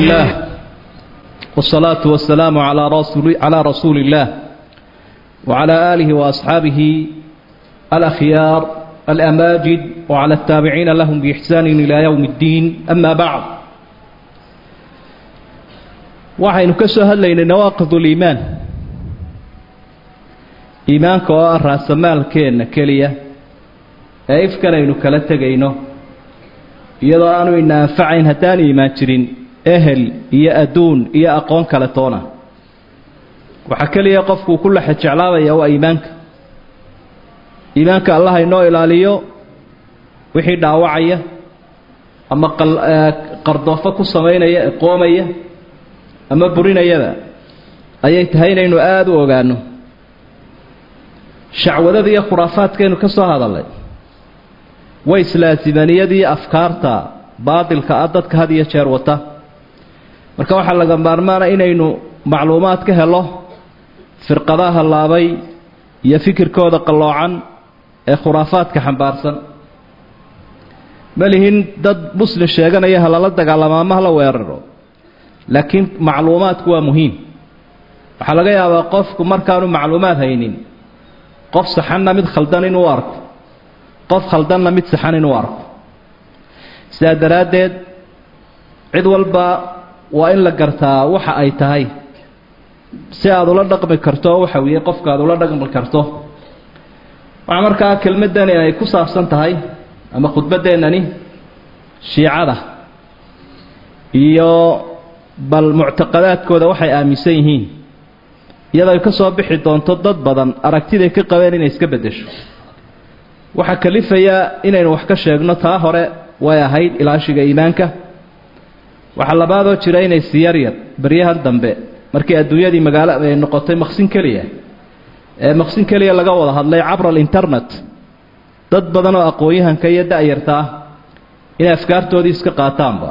الله والصلاة والسلام على رسول, على رسول الله وعلى آله وأصحابه الأخيار الأماجد وعلى التابعين لهم بإحسان إلى يوم الدين أما بعد waxaynu ka soo hadlaynay nawaaqid uliimaan iimaanka oo ah raasamaalkeenna keliya ee ifkan aynu kala tegayno iyadoo aanu ina anfacayn haddaan iimaan jirin ehel iyo adduun iyo aqoon kale toona. Waxaa keliya qofkuu ku laxa jeclaabaya waa iimaanka. Iimaanka allah inoo ilaaliyo wixii dhaawacaya ama qardoofo ku samaynaya qoomaya ama burinayaba ayay tahay inaynu aada u ogaano shacwadada iyo khuraafaadkaynu ka soo hadalnay way islaasimaniyadii afkaarta baadilka ah dadka had iyo jeer wata marka waxaa laga maarmaana inaynu macluumaad ka helo firqadaha hallaabay iyo fikirkooda qalloocan ee khuraafaadka xambaarsan. Malihin dad muslim sheeganaya ha lala dagaalamo ama hala weeraro. Laakiin macluumaadku waa muhiim. Waxaa laga yaabaa qofku markaanu macluumaad haynin qof saxanna mid khaldan inuu arko qof khaldanna mid saxan inuu arko. Sidaa daraaddeed cid walba waa in la gartaa waxa ay tahay. Si aad ula dhaqmi karto waxa weeye qofka aad ula dhaqmi karto. Waxaa markaa kelmaddani ay ku saabsan tahay ama khudbaddeenani shiicada. Iyo bal muctaqadaadkooda waxay aaminsan yihiin. Iyadoo ay ka soo bixi doonto dad badan aragtiday ka qabeen inay iska beddesho. Waxaa kalifaya inaynu wax ka sheegno taa hore way ahayd ilaashiga iimaanka waxaa labaadoo jira inay siyaryar baryahan dambe. Markii adduunyadii magaalo ay noqotay maqsin keliya. Ee maqsin keliya laga wada hadlay cabra alinternet dad badan oo aqoon-yahanka iyo da-yarta ah inay afkaartoodii iska qaataanba.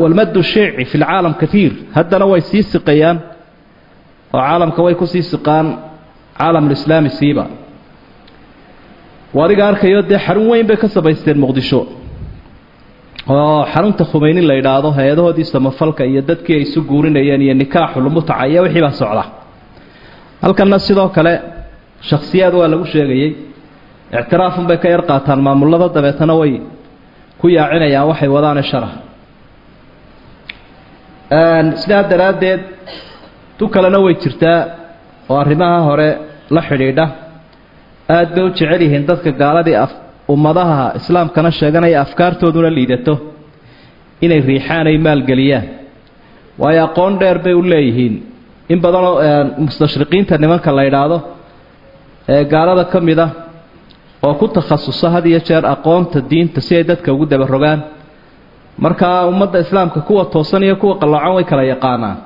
Walmaddu shiici fi lcaalam kaiir haddana way sii siqayaan oo caalamka way ku sii siqaan caalamulislaami siiba. Adiga arkayo dee xarun weyn bay ka samaysteen muqdisho oo xarunta khumeyni la yidhaahdo hay'adahoodii samafalka iyo dadkii ay isu guurinayeen iyo nikaaxulmutaca iyo wixii baa socda. Halkanna sidoo kale shakhsiyaad waa lagu sheegayey ictiraafun bay ka yar qaataan maamulada dabeetana way ku yaacinayaan waxay wadaane shara sidaa daraaddeed tu kalena way jirtaa oo arrimaha hore la xidhiidha. Aad bay u jecel yihiin dadka gaaladii ummadaha islaamkana sheeganaya afkaartooduna liidato. Inay riixaan ay maalgeliyaan waayo aqoon dheer bay u leeyihiin. In badanoo mustashriqiinta nimanka la yidhaahdo ee gaalada ka mid a oo ku takhasusa had iyo jeer aqoonta diinta si ay dadka ugu dabarogaan markaa ummadda islaamka kuwa toosan iyo kuwa qalloocan way kala yaqaanaan.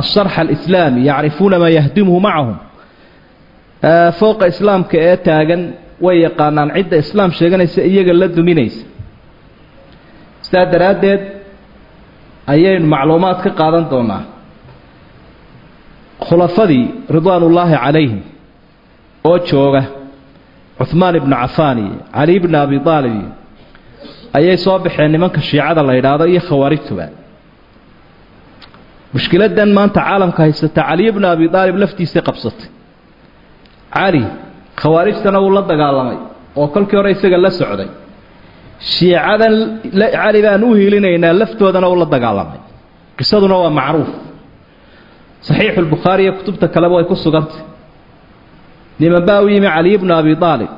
Asharx alislaami yacrifuuna maa yahdimuhu macahum fooqa islaamka ee taagan way yaqaanaan cidda islaam sheeganaysa iyaga la duminaysa. Sidaa daraaddeed ayaynu macluumaad ka qaadan doonaa khulafadii ridwaanullaahi calayhim oo jooga cuhmaan ibnu cafaan iyo cali ibnu abi aalib iyo ayay soo baxeen nimanka shiicada la yidhaahdo iyo khawaarijtuba. Mushkiladan maanta caalamka haysata cali ibnu abi aalib laftiisay qabsatay. Cali khawaarijtana wuu la dagaalamay oo kolkii hore isaga la socday. Shiicadan cali baan u hiilinaynaa laftoodana uu la dagaalamay. Qisaduna waa macruuf. Saxiixulbukhaari iyo kutubta kaleba way ku sugantay. Niman baa u yimi cali ibnu abi aalib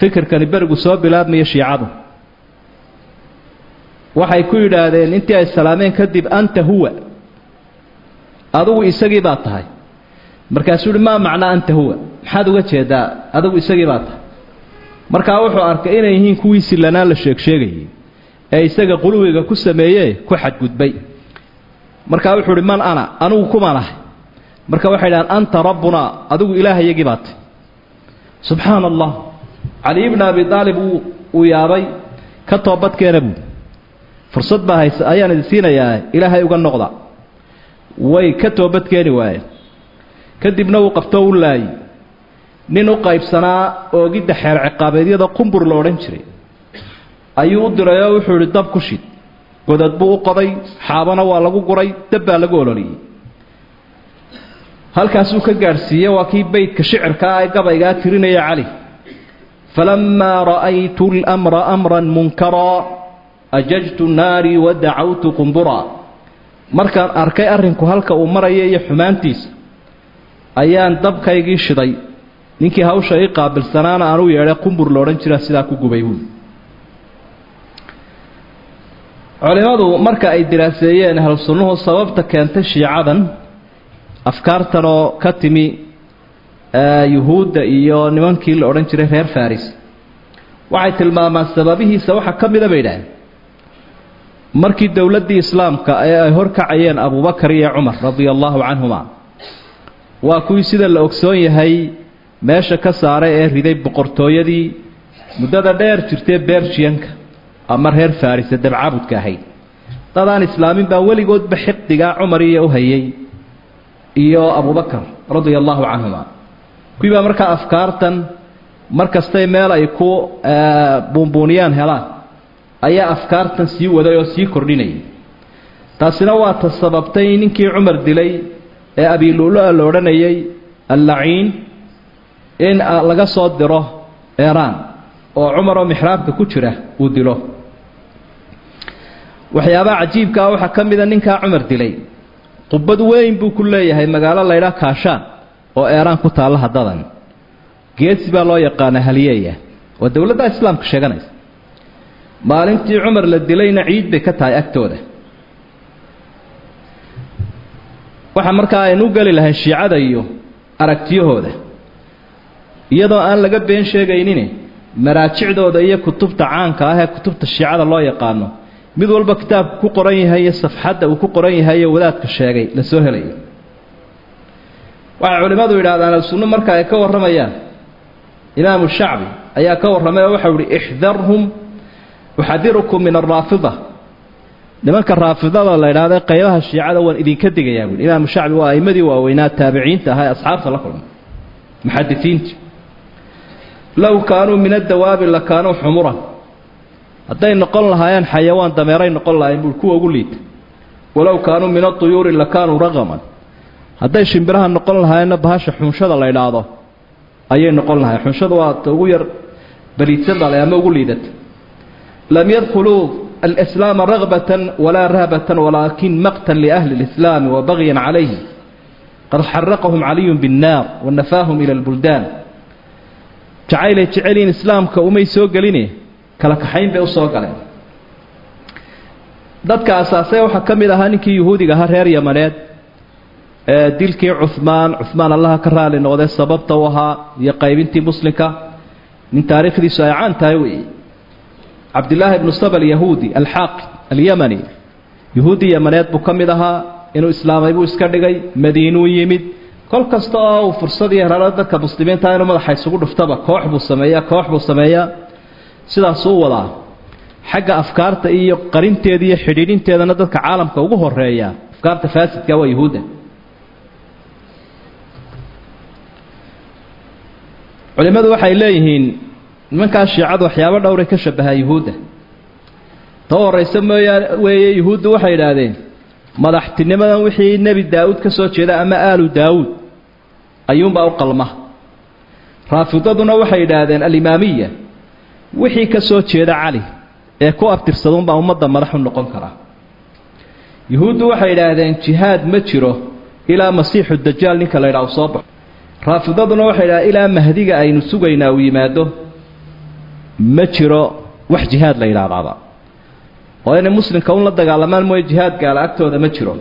fikirkani berigu soo bilaabmaya shiicadu. Waxay ku yidhaahdeen intii ay salaameen kadib anta huwa. Adugu isagii baa tahay. Markaasuu uhi maa macnaa anta huwa maxaad uga jeedaa? Adigu isagii baa tahay. Markaa wuxuu arkay inay yihiin kuwii sillanaan la sheegsheegayay ee isaga quluwiga ku sameeyee ku xadgudbay. Markaa wuxuu uhi man ana anugu kumaan ahay marka waxay dhahaan anta rabbunaa adigu ilaahayagii baa tahy subxaana allah cali ibnu abi aalib uu yaabay ka toobadkeena buui fursad baa haysa ayaan idin siinayaa ilaahay uga noqda. Way ka toobadkeeni waayeen. Kadibna uu qabto u laayay nin u qaybsanaa oogidda xeer ciqaabeedyada qumbur la odhan jiray. Ayuu u diray oo wuxuu idhi dab ku shid. Godad buu u qoday xaabana waa lagu guray dab baa lagu ololiyey. Halkaasuu ka gaadhsiiyey waa kii beydka shicirkaa ee gabaygaa tirinaya cali. Falamaa ra'aytu lmra amran munkaraa ajajtu naarii wa dacawtu qumburaa markaan arkay arrinku halka uu maraya iyo xumaantiisa ayaan dabkaygii shiday ninkii hawsha ii qaabilsanaana aan u yeedhay qumbur loodhan jira sidaa ku gubay buuli culimmadu marka ay diraaseeyeen ahlu sababta keentay shiicadan afkaartan oo ka timi yuhuudda iyo nimankii la odhan jiray reer faris waxay tilmaamaan sababihiisa waxaa ka mida bay idhaaheen markii dowladdii islaamka ee ay horkacayeen abubakar iyo cumar radia allahu canhuma waa kuwii sida la ogsoon yahay meesha ka saaray ee riday boqortooyadii muddada dheer jirtee berjianka ama reer farisa dabcaabudka ahayd. Dadaan islaamin baa weligoodba xiqdigaa cumar iyo u hayay iyo abubakar radia allahu canhuma. Kuwii baa markaa afkaartan mar kastay meel ay ku buunbuuniyaan helaan ayaa afkaartan sii waday oo sii kordhinayay. Taasina waa ta sababtay ninkii cumar dilay ee abilula la odhanayay allaciin in laga soo diro eraan oo cumar oo mixraabka ku jira uu dilo. Waxyaabaha cajiibkaa waxaa ka mida ninkaa cumar dilay. Qubad weyn buu ku leeyahay magaalo laydhaa kaashaan oo eeraan ku taalla haddadan. Geesi baa loo yaqaanaa haliyeeya waa dowladda islaamka sheeganaysa. Maalintii cumar la dilayna ciid bay ka tahay agtooda. Waxa markaa aynu u geli lahay shiicada iyo aragtiyahooda iyadoo aan laga been sheegaynin maraajicdooda iyo kutubta caanka ah ee kutubta shiicada loo yaqaano mid walba kitaabku ku qoran yahay iyo safxadda uu ku qoran yahay iyo wadaadka sheegay la soo helayo. Waxay culimmadu yidhahdaan al-sunno marka ay ka warramayaan imaamu shacbi ayaa ka warramay oo waxau ihi ixdarhum uxadirukum min araafida nimanka raafidada la idhaahda qaybaha shiicada waan idinka digayaa buui imaamu shacbi waa aimadii waaweynaa taabiciinta ahaa ee asxaabta la kulmay muxadisiinta low kaanuu min adawaabi la kaanuu xumuran hadday noqon lahaayeen xayawaan dameeray noqon lahayen buui kuwa ugu liita walow kaanuu min aduyuuri la kaanuu raqaman hadday shimbiraha noqon lahaayeenna bahasha xunshada la idhaahdo ayay noqon lahayen xunshada waa ta ugu yar baliidsan bale ama ugu liidata lam yadkhuluu alislaama ragbatan walaa rahbatan walaakin maqtan liahli lislaami wa bagyan calayhim qad xaraqahum caliyun binnaar wanafaahum ila lbuldaan jacaylay jeceliin islaamka umay soo geline kala kaxayn bay u soo galeen. Dadka asaasee waxaa ka mid ahaa ninkii yuhuudiga ahaa reer yamaneed ee dilkii cuhmaan cuhmaan allaha ka raali noqdee sababta u ahaa iyo qaybintii muslimka. Nin taariikhdiisu ay caan tahay weeye cabdillaahi ibnu saba alyahuudi alxaaqi alyamani. Yuhuudi yamaneed buu ka mid ahaa inuu islaamay buu iska dhigay madiinuu yimid kol kasta oo uu fursad iyo heralo dadka muslimiinta inuu madaxa isugu dhuftaba koox buu sameeyaa koox buu sameeyaa. Sidaasuu wadaa. Xagga afkaarta iyo qarinteeda iyo xidhiidhinteedana dadka caalamka ugu horreeya afkaarta faasidka waa yuhuudda. Culimmadu waxay leeyihiin nimankaas shiicadu waxyaabo dhowray ka shabahaa yuhuudda. Ta horaysa mooyaane weeye yuhuuddu waxay idhaahdeen madaxtinimadan wixii nebi daa'uud ka soo jeeda ama aalu daawuud ayuunbaa u qalma. Raafidaduna waxay yidhaahdeen alimaamiya wixii ka soo jeeda cali ee ku abtirsaduunbaa ummadda madaxu noqon karaa yuhuuddu waxay yidhaahdeen jihaad ma jiro ilaa masiixu dajaal ninka la ydhaha u soo baxo. Raafidaduna waxay yidhahdeen ilaa mahdiga aynu sugaynaa uu yimaado ma jiro wax jihaad la yidhaahdaaba. Oo inay muslimka un la dagaalamaan mooye jihaad gaala agtooda ma jiro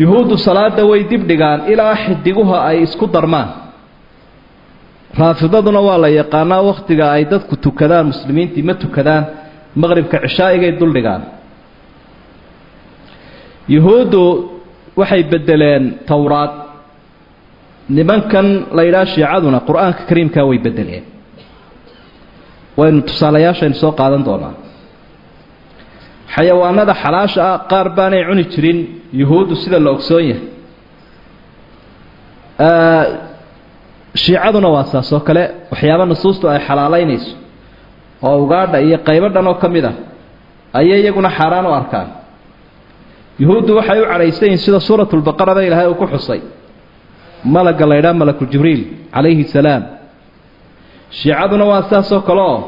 yuhuuddu salaada way dib dhigaan ilaa xidiguha ay isku darmaan. Raafidaduna waa la yaqaanaa wakhtiga ay dadku tukadaan muslimiintii ma tukadaan maqribka cishaa'igay duldhigaan yuhuuddu waxay beddeleen towraad nimankan la yidhaha shiicaduna qur'aanka kariimkaa way beddeleen. Waynu tusaalayaashaynu soo qaadan doonaa xayawaanada xalaasha ah qaar baanay cuni jirin yuhuuddu sida la ogsoon yahay. Shiicaduna waa saas oo kale waxyaaba nusuustu ay xalaalaynayso oo ugaadha iyo qaybo dhan oo ka mid ah ayay iyaguna xaaraan u arkaan. Yuhuuddu waxay u cadhaysan sida suuratulbaqaraba ilaahay uu ku xusay. Malagga la ydhaha malaku jibriil calayhi salaam. Shiicaduna waa saasoo kale oo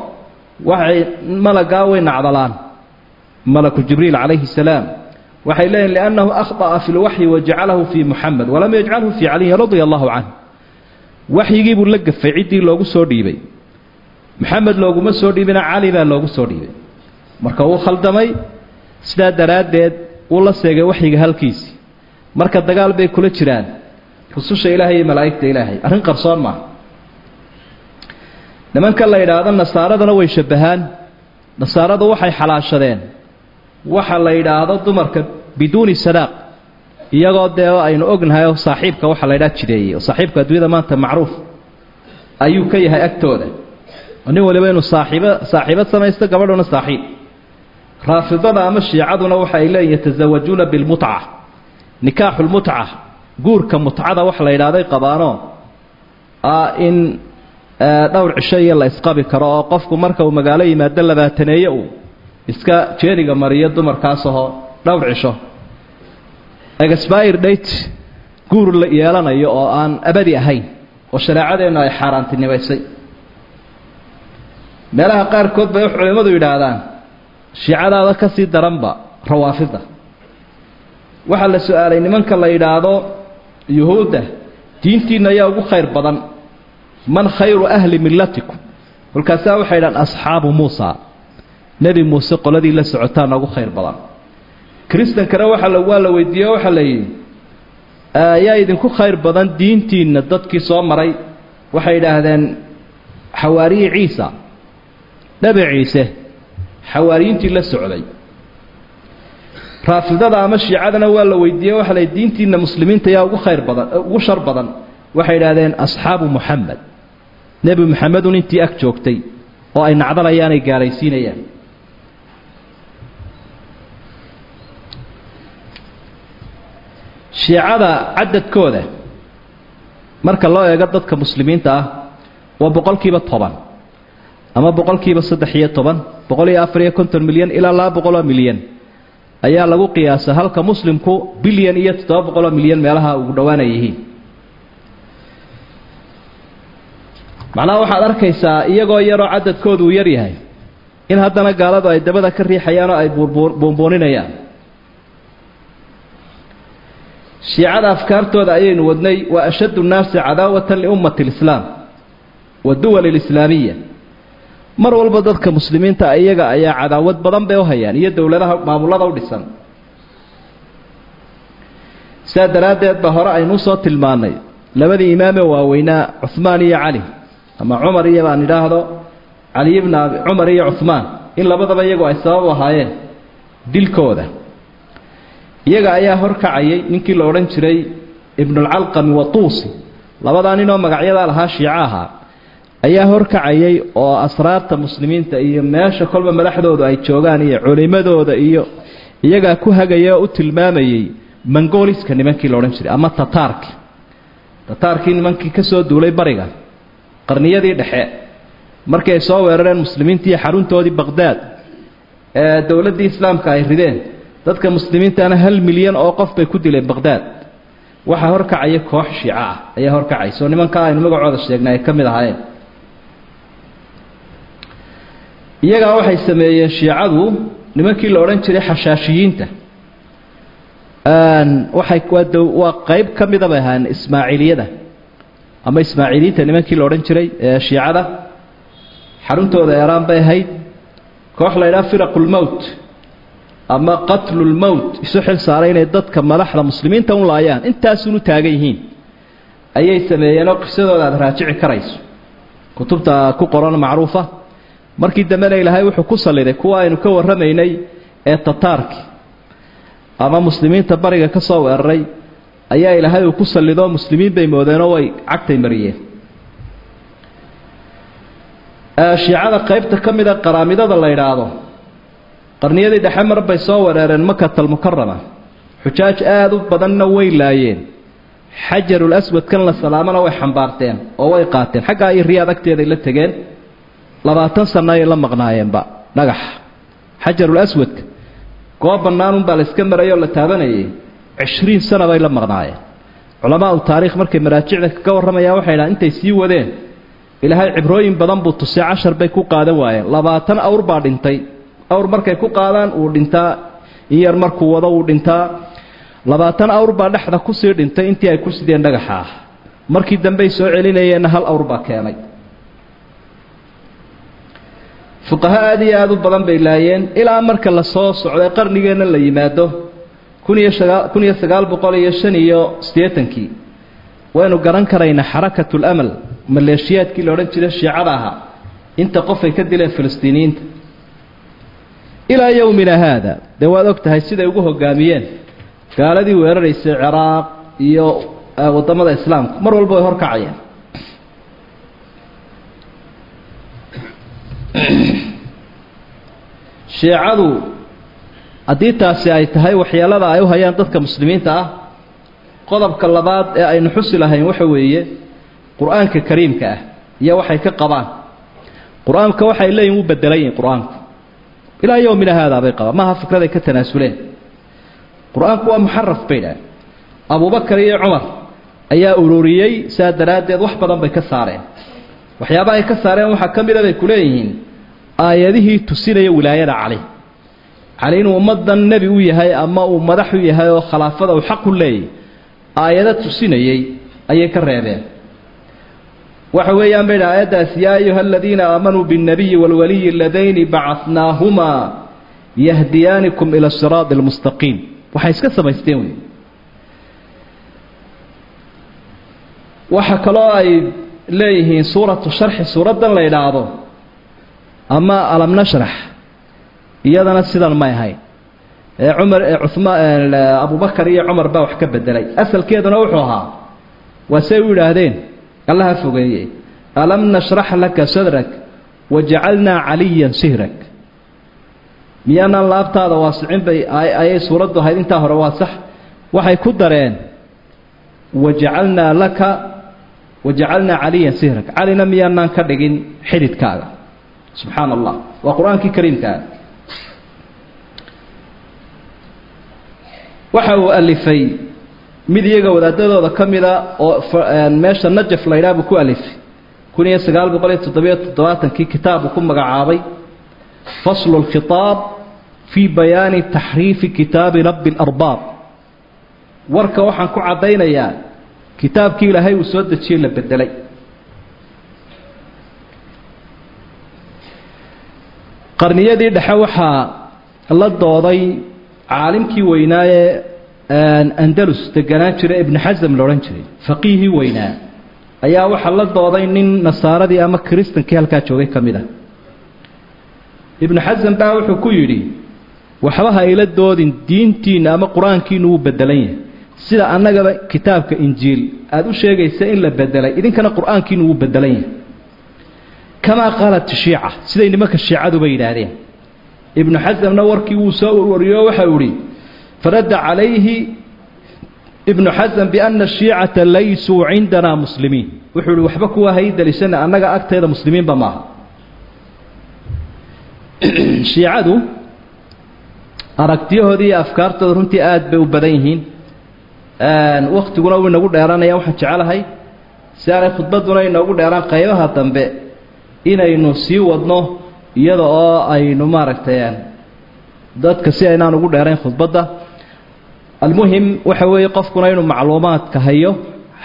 waxay malaggaa way nacdalaan malaku jibriil calayhi salaam waxay leeyihiin liannahu akhطa'a fi lwaxyi wajacalahu fii muxamed walam yajcalhu fii caliyin radia allahu canh waxyigii buu la gafay ciddii loogu soo dhiibay. Maxamed looguma soo dhiibina cali baa loogu soo dhiibay. Marka wuu khaldamay sidaa daraaddeed wuu la seegay waxyiga halkiisii. Marka dagaal bay kula jiraan. Rususha ilaahay iyo malaa'igta ilaahay. Arrin qarsoon maaha nimanka la yidhaahdo nasaaradana way shabbahaan. Nasaaradu waxay xalaashadeen waxa la yidhaahdo dumarka biduuni sadaaq. Iyagoo dee aynu ognahay oo saaxiibka waxa la ydhaha jideeyey oo saaxiibka adduunyada maanta macruuf ayuu ka yahay agtooda. Nin waliba inuu saaxiibo saaxiibad samaysto gabadhuna saaxiib. Raafidada ama shiicaduna waxa ay leeyihiin yatasawajuuna bilmutca. Nikaaxu lmutca guurka mutcada wax la yidhahday qabaanoo ah in dhowr cisho iyo la isqabi karo oo qofku marka uu magaalo yimaado labaataneeye uu iska jeeriga mariyo dumarkaas ahoo dhowr cisho. Expire date guur la yeelanayo oo aan abadi ahayn oo shareecadeennu ay xaaraantinimaysay. Meelaha qaarkood bay culimmadu yidhaahdaan shiicadaada ka sii daranba rawaafida waxaa la su'aalay nimanka la yidhaahdo yuhuudda diintiinna ayaa ugu khayr badan. Man khayru ahli millatikum. Kolkaasaa waxay yidhahaan asxaabu muusa nebi muuse qoladii la socotaana ugu khayr badan. Kristankana waaa waa la weydiiye waxaa la yidhi ayaa idinku khayr badan diintiinna dadkii soo maray. Waxay idhaahdeen xawaariyi ciisa dhabi ciise xawaariyiintii la socday. Raafidada ama shiicadana waa la weydiiye waxa la diintiinna muslimiinta ayaa ugu khayr badan ugu shar badan. Waxay idhahdeen asxaabu muxamed nebi muxamedun intii ag joogtay oo ay nacdalayaan ay gaalaysiinayaan shiicada cadadkooda marka loo eego dadka muslimiinta ah waa boqolkiiba toban ama boqolkiiba saddex iyo toban boqol iyo afar iyo konton milyan ilaa laba boqoloo milyan. Ayaa lagu qiyaasa halka muslimku bilyan iyo toddoba boqoloo milyan meelaha ugu dhowaana yihiin. Macnaha waxaad arkaysaa iyagoo yaroo cadadkoodu uu yar yahay in haddana gaaladu ay dabada ka riixayaan oo ay buunbuuninayaan shiicada afkaartooda ayaynu wadnay waa ashaddu nnaasi cadaawatan liummati alislaam wa duwali alislaamiya mar walba dadka muslimiinta iyaga ayaa cadaawad badan bay u hayaan iyo dowladaha maamulada u dhisan. Sidaa daraaddeed ba hore aynuu soo tilmaannay labadii imaamee waaweynaa cuhmaan iyo cali ama cumar iyo baan idhaahdo cali ibna cumar iyo cuhmaan in labadaba iyagu ay sabab ahaayeen dilkooda iyaga ayaa horkacayay ninkii la odhan jiray ibnulcalqami wa tuusi labadaa ninoo magacyadaa lahaa shiico ahaa ayaa horkacayay oo asraarta muslimiinta iyo meesha kolba madaxdoodu ay joogaan iyo culimadooda iyo iyagaa ku hagaya oo u tilmaamayey mongoliska nimankii la odhan jiray ama tataarki tataarkii nimankii ka soo duulay bariga qarniyadii dhexe markii ay soo weerareen muslimiintii xaruntoodii baqhdaad ee dowladdii islaamka ay rideen dadka muslimiintana hal milyan oo qof bay ku dileen baqhdaad waxaa horkacaya koox shiico ah ayaa horkacaysa oo nimankaa aynu magacooda sheegnay ay ka mid ahaayeen. Iyagaa waxay sameeyeen shiicadu nimankii la odhan jiray xashaashiyiinta. Waxay waa qeyb ka mida bay ahaayeen ismaaciiliyada ama ismaaciiliyiinta nimankii la odhan jiray ee shiicada. Xaruntooda eeraan bay ahayd. Koox la ydhaha firaqulmowt ama qatlulmowt isu xil saaray inay dadka madaxda muslimiinta u laayaan intaasunu taagan yihiin. Ayay sameeyeenoo qisadooda aada raajici karayso. Kutubta ku qoran macruufa. Markii dambena ilaahay wuxuu ku salliday kuwa aynu ka warramaynay ee tataarki ama muslimiinta bariga ka soo weeraray ayaa ilaahay uu ku sallidoo muslimiin bay moodeenoo way cagtay mariyeen. Shiicada qaybta ka mida qaraamidada la yidhaahdo qarniyadii dhexe mar bay soo wereereen makatalmukarama xujaaj aada u badanna way laayeen. Xajarul kan la salaamana way xambaarteen oo way qaateen. Xaggaa iyo riyaad agteeday la tegeen. Labaatan sanno ayay la maqnaayeenba. Dhagaxa xajarul aswadka goob bannaanunbaa la iska marayoo la taabanayay cishriin sana bay la maqnaayeen. Culamaa u taariikh markay maraajicda ka warramayaan waxay dhahan intay sii wadeen. Ilaahay cibrooyin badan buu tusay cashar bay ku qaadan waayeen. Labaatan awr baa dhintay awr markay ku qaadaan uu dhintaa. In yar markuu wado uu dhintaa. Labaatan awr baa dhexda ku sii dhintay intii ay ku sideen dhagaxa. Ah markii dambey soo celinayeenna hal awr baa keenay. Fuqaho aada iyo aada u badan bay laayeen ilaa marka la soo socday qarnigeenna la yimaado kun iyo sagaa kun iyo sagaal boqol iyo shan iyo siddeetankii waynu garan karaynaa xarakatul amal maleeshiyaadkii la odhan jiray shiicada ahaa inta qofay ka dileen filistiiniyiinta ilaa yowmina haada. Dee waad og tahay siday ugu hogaamiyeen. Gaaladii weeraraysay ciraaq iyo waddamada islaamka mar walba way horkacayeen shiicadu haddii taasi ay tahay waxyeelada ay u hayaan dadka muslimiinta ah qodobka labaad ee aynu xusi lahayn waxa weeye qur'aanka kariimka ah iyo waxay ka qabaan. Qur'aanka waxay leeyihiin wuu bedelan yihiin qur'aanku ilaa yowmina haadaa bay qabaan maaha fikraday ka tanaasuleen qur'aanku waa muxaraf bay dhahen abubakar iyo cumar ayaa ururiyey saa daraaddeed wax badan bay ka saareen waxyaabaha ay ka saareen waxaa ka mida bay ku leeyihiin aayadihii tusinaya wilaayada cali cali inuu ummaddan nebi u yahay ama uu madax u yahay oo khilaafada uu xaq u leeyay aayado tusinayey ayay ka reebeen waxa weeyaan bay dhaha aayaddaas yaa ayuha aladiina aamanuu biاnnabiyi wاlwaliyi aladayni bacadnaahumaa yahdiyaanikum ila siraadi اlmustaqiim waxay iska samaysteen wey waxa kaloo ay leeyihiin suuratu sharxi suuraddan la idhaahdo ama alam nashrax iyadana sidan may ahayn ee cumar ee cumaan abubakar iyo cumar baa wax ka bedelay asalkeeduna wuxuu ahaa waa say u yidhaahdeen Allaha fogeeye alam nashrax laka sadrak wajacalnaa caliyan sihrak. Miyaanaan laabtaada waasicin bay ayay suuraddu ahayd intaa hore waa sax. Waxay ku dareen wajacalnaa laka wajacalnaa caliyan sihrak. Calina miyaanaan ka dhigin xididkaaga. Subxaana allah waa qur'aankii kariimkaa waxa uu alifay mid iyaga wadaadadooda ka mida oo meesha najaf la ydhaha buu ku alifay kun iyo sagaal boqol iyo toddobiyo toddobaatankii kitaab uu ku magacaabay faslu lkhitaab fii bayaani taxriifi kitaabi rabbi اlarbaab warka waxaan ku caddaynayaa kitaabkii ilaahay uu soo dejiyey la bedelay qarniyadii dhexe waxaa la dooday caalimkii weynaaye andalus deganaan jira ibnu xasam la odhan jiray. Faqiihii weynaa. Ayaa waxaa la dooday nin nasaaradii ama kiristankii halkaa joogay ka mid ah. Ibnu xasam baa wuxuu ku yidhi waxba ha ila doodin diintiinna ama qur'aankiinu wuu bedelan yahay. Sida annagaba kitaabka injiil aada u sheegaysa in la bedelay idinkana qur'aankiinu wuu bedelan yahay. Kamaa qaalat shiica siday nimanka shiicaduba yidhaahdeen. Ibnu xasamna warkii wuu soo warwariyo waxa uu ihi faradda calayhi ibnu xasam biana shiicata laysuu cindana muslimiin. Wuxuu ihi waxba kuwa hay daliishana annaga agteeda muslimiinba maaha. Shiicadu aragtiyahoodii iyo afkaartooda runtii aada bay u badan yihiin. Waktiguna uu inagu dheeranaya waxaan jecelahay si aanay khudbadduna inoogu dheeraan qaybaha dambe inaynu sii wadno iyada oo aynu maaragtay dadka si aynaan ugu dheerayn khudbadda almuhim waxa weeye qofkuna inuu macluumaadka hayo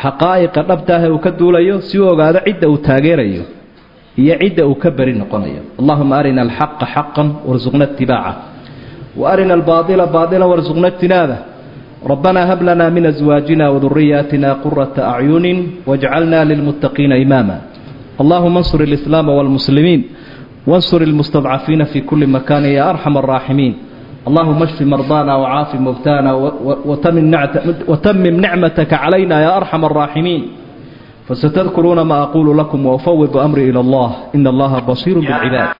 xaqaa'iqa dhabtaahe uu ka duulayo si uu ogaado cidda uu taageerayo iyo cidda uu ka beri noqonayo. Allahuma arina alxaqa xaqan warsuqna itibaaca wa arina albaaila baailan warsuqna ijtinaaba. Rabbana hab lana min aswaajina waduriyaatina qurata acyunin wajcalna lilmuttaqiina imaama. Allahuma ansur alislaama waalmuslimiin wansur ilmustadcafiina fii kulli makanin ya arxam araaximiin اللهم اشف مرضانا وعاف موتانا وتمم نعمتك علينا يا أرحم الراحمين فستذكرون ما أقول لكم وأفوض أمري إلى الله إن الله بصير بالعباد